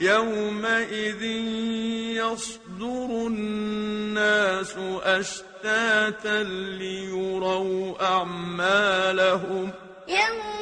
يومئذ يصدر الناس أشتاتا ليروا أعمالهم يوم